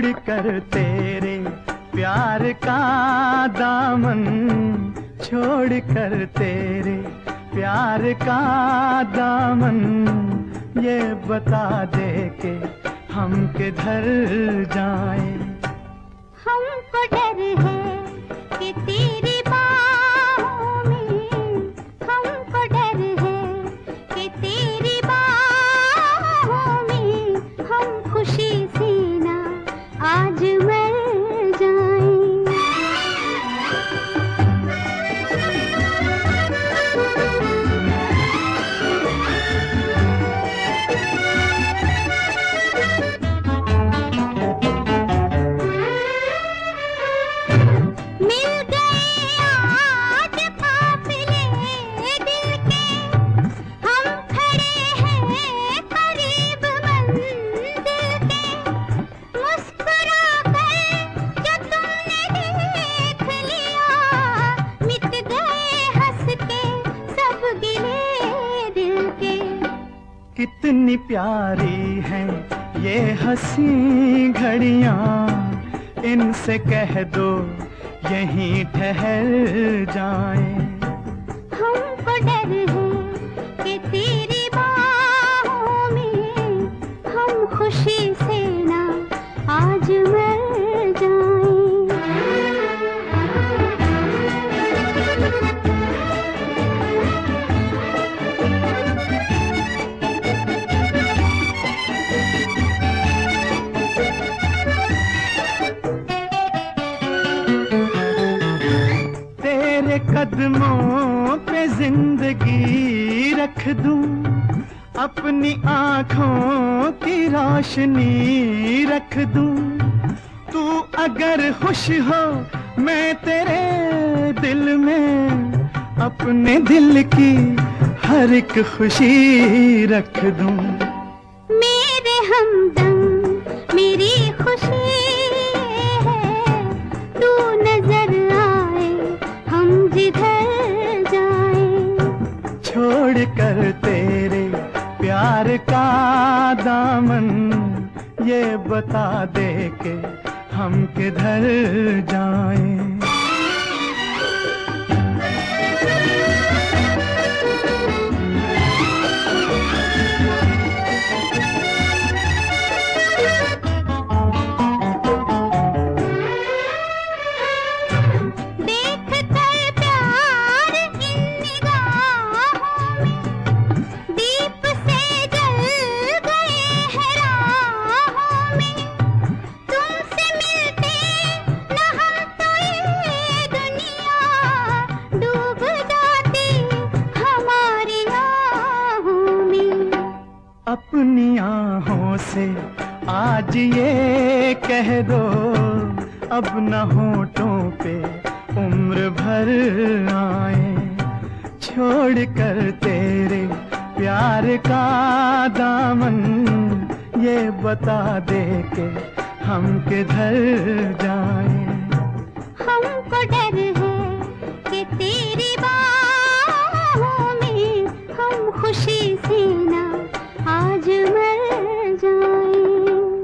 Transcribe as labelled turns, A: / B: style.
A: छोड़ कर तेरे प्यार का दामन, छोड़ कर तेरे प्यार का दामन। ये बता दे के हम जाएँ।
B: कि तेरी बाहों हमको डर है कि तेरी बाहों खुशी
A: कितनी प्यारी है ये हँसी घड़िया। इनसे कह दो यहीं ठहर जाए।
B: हमको तेरे
A: कदमों पे ज़िंदगी रख दूँ, अपनी आँखों की रोशनी रख दूँ। तू अगर खुश हो मैं तेरे दिल में, अपने दिल की हर एक खुशी रख दूँ। कर तेरे प्यार का दामन ये बता दे के हम किधर जाएँ। अपनी आहों से आज ये कह दो, अब न होठों पे उम्र भर आए। छोड़ कर तेरे प्यार का दामन, ये बता दे के हम किधर जाए। हमको डर है कि तेरे